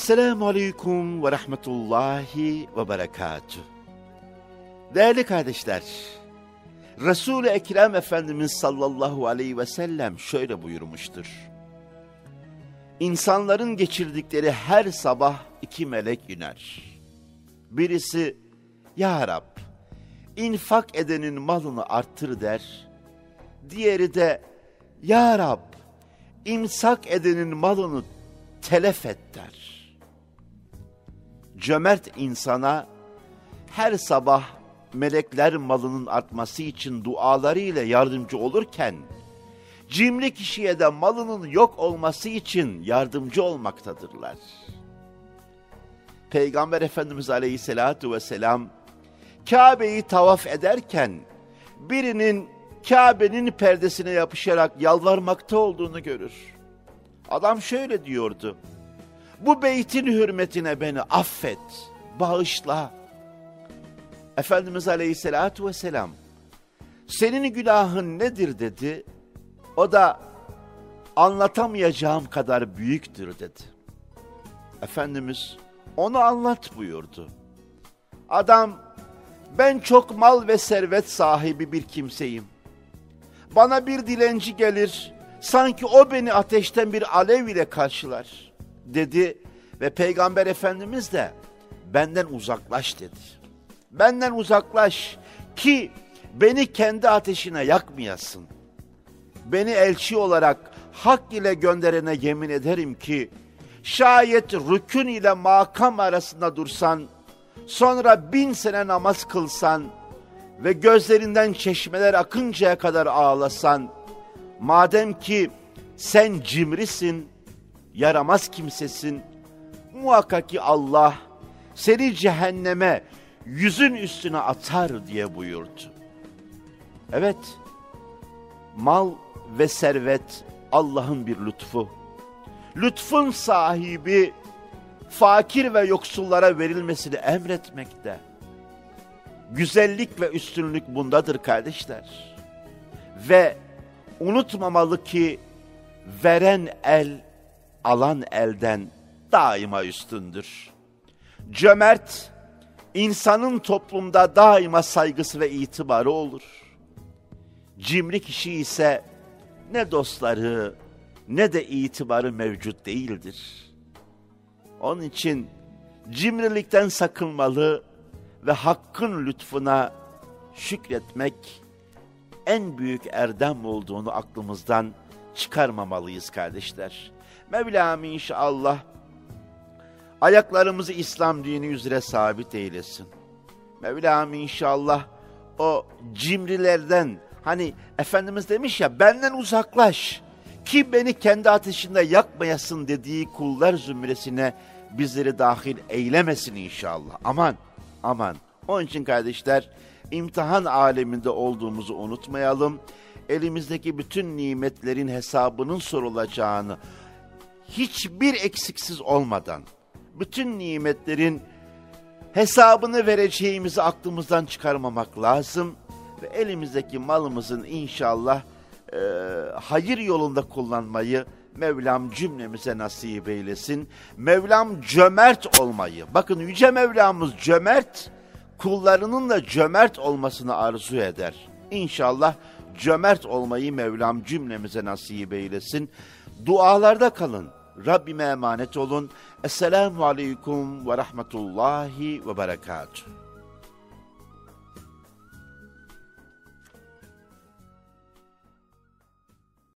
Esselamu Aleyküm ve Rahmetullahi ve Berekatuhu. Değerli kardeşler, Resul-i Ekrem Efendimiz sallallahu aleyhi ve sellem şöyle buyurmuştur. İnsanların geçirdikleri her sabah iki melek iner. Birisi, Ya Rab, infak edenin malını arttır der. Diğeri de, Ya Rab, imsak edenin malını telef et der. Cömert insana her sabah melekler malının artması için dualarıyla yardımcı olurken, cimri kişiye de malının yok olması için yardımcı olmaktadırlar. Peygamber Efendimiz Aleyhisselatü Vesselam, Kabe'yi tavaf ederken, birinin Kabe'nin perdesine yapışarak yalvarmakta olduğunu görür. Adam şöyle diyordu, bu beytin hürmetine beni affet, bağışla. Efendimiz Aleyhisselatü Vesselam, senin günahın nedir dedi. O da anlatamayacağım kadar büyüktür dedi. Efendimiz onu anlat buyurdu. Adam ben çok mal ve servet sahibi bir kimseyim. Bana bir dilenci gelir, sanki o beni ateşten bir alev ile karşılar dedi ve Peygamber Efendimiz de benden uzaklaş dedi. Benden uzaklaş ki beni kendi ateşine yakmayasın. Beni elçi olarak hak ile gönderene yemin ederim ki şayet rükün ile makam arasında dursan, sonra bin sene namaz kılsan ve gözlerinden çeşmeler akıncaya kadar ağlasan, madem ki sen cimrisin, yaramaz kimsesin, muhakkak ki Allah seni cehenneme yüzün üstüne atar diye buyurdu. Evet, mal ve servet Allah'ın bir lütfu. Lütfun sahibi fakir ve yoksullara verilmesini emretmekte. Güzellik ve üstünlük bundadır kardeşler. Ve unutmamalı ki veren el alan elden daima üstündür. Cömert insanın toplumda daima saygısı ve itibarı olur. Cimri kişi ise ne dostları ne de itibarı mevcut değildir. Onun için cimrilikten sakınmalı ve hakkın lütfuna şükretmek en büyük erdem olduğunu aklımızdan çıkarmamalıyız kardeşler. Mevlam inşallah ayaklarımızı İslam dini üzere sabit eylesin. Mevlam inşallah o cimrilerden hani Efendimiz demiş ya benden uzaklaş ki beni kendi ateşinde yakmayasın dediği kullar zümresine bizleri dahil eylemesin inşallah. Aman aman. Onun için kardeşler imtihan aleminde olduğumuzu unutmayalım. Elimizdeki bütün nimetlerin hesabının sorulacağını hiçbir eksiksiz olmadan bütün nimetlerin hesabını vereceğimizi aklımızdan çıkarmamak lazım ve elimizdeki malımızın inşallah e, hayır yolunda kullanmayı Mevlam cümlemize nasip eylesin. Mevlam cömert olmayı, bakın Yüce Mevlamız cömert, kullarının da cömert olmasını arzu eder. İnşallah cömert olmayı Mevlam cümlemize nasip eylesin. Dualarda kalın. Rabbime emanet olun. Esselamu Aleyküm ve Rahmetullahi ve Berekatuhu.